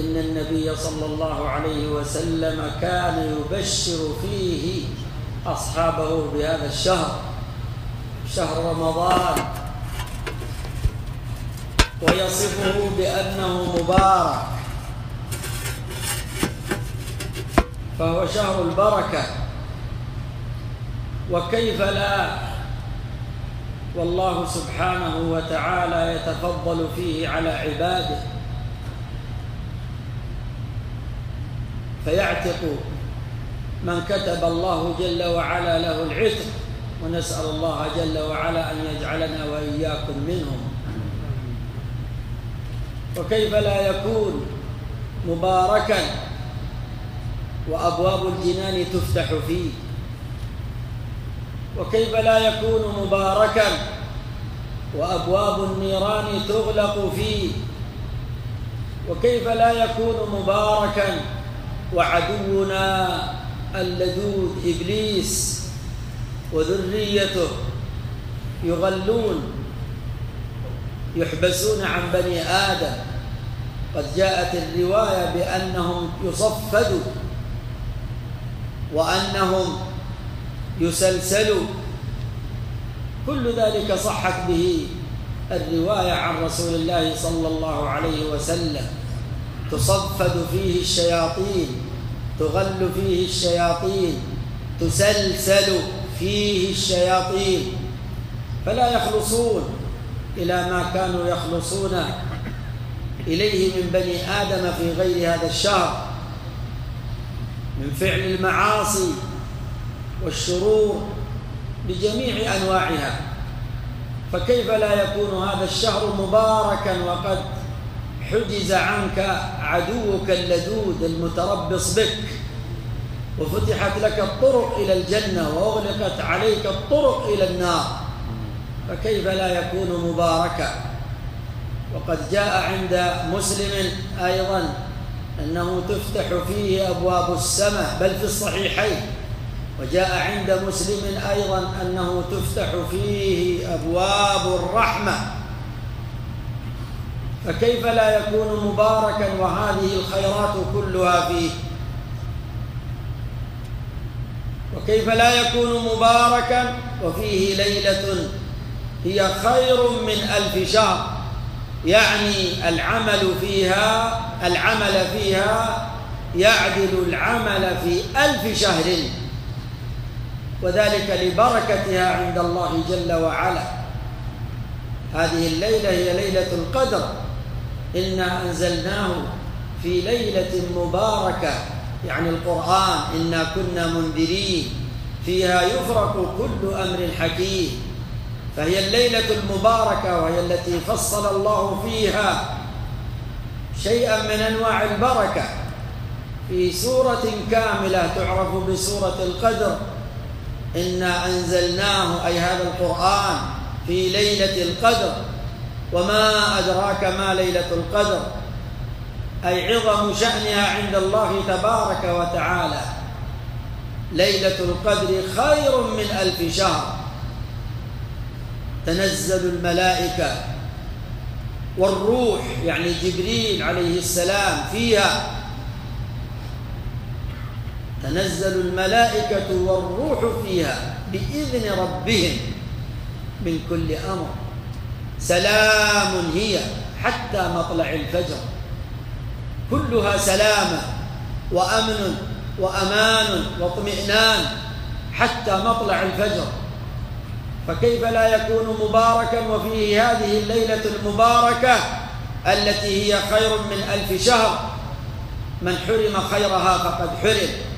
إن النبي صلى الله عليه وسلم كان يبشر فيه أصحابه بهذا الشهر شهر رمضان. ويصفه بأنه مبارك. فهو شهر البركة. وكيف لا؟ والله سبحانه وتعالى يتفضل فيه على عباده. فيعتق من كتب الله جل وعلا له العتق ونسأل الله جل وعلا أن يجعلنا وإياكم منهم. وكيف لا يكون مباركا وأبواب الجنان تفتح فيه؟ وكيف لا يكون مباركا وأبواب النيران تغلق فيه؟ وكيف لا يكون مباركا وعدونا اللدود إبليس وذريته يغلون يحبسون عن بني آدم. قد جاءت الرواية بأنهم يصفدوا وأنهم يسلسلوا. كل ذلك صحت به الرواية عن رسول الله صلى الله عليه وسلم. تصفد فيه الشياطين تغل فيه الشياطين تسلسل فيه الشياطين. فلا يخلصون إلى ما كانوا يخلصون إليه من بني آدم في غير هذا الشهر من فعل المعاصي والشرور بجميع أنواعها. فكيف لا يكون هذا الشهر مباركا وقد حجز عنك عدوك اللدود المتربص بك وفتحت لك الطرق إلى الجنة وأغلقت عليك الطرق إلى النار فكيف لا يكون مباركا؟ وقد جاء عند مسلم أيضا أنه تفتح فيه أبواب السماء بل في الصحيحين وجاء عند مسلم أيضا أنه تفتح فيه أبواب الرحمة. فكيف لا يكون مباركا وهذه الخيرات كلها فيه؟ وكيف لا يكون مباركا وفيه ليلة هي خير من ألف شهر؟ يعني العمل فيها العمل فيها يعدل العمل في ألف شهر. وذلك لبركتها عند الله جل وعلا. هذه الليلة هي ليلة القدر. إنا أنزلناه في ليلة مباركة. يعني القرآن إنا كنا منذرين. فيها يفرق كل أمر حكيم. فهي الليلة المباركة وهي التي فصل الله فيها شيئا من أنواع البركة. في سورة كاملة تعرف بسورة القدر. إنا أنزلناه أي هذا القرآن في ليلة القدر. وما أدراك ما ليلة القدر. أي عظم شأنها عند الله تبارك وتعالى. ليلة القدر خير من ألف شهر. تنزل الملائكة والروح يعني جبريل عليه السلام فيها. تنزل الملائكة والروح فيها بإذن ربهم من كل أمر. سلام هي حتى مطلع الفجر. كلها سلامة وأمن وأمان واطمئنان حتى مطلع الفجر. فكيف لا يكون مباركا وفيه هذه الليلة المباركة التي هي خير من ألف شهر؟ من حرم خيرها فقد حرم.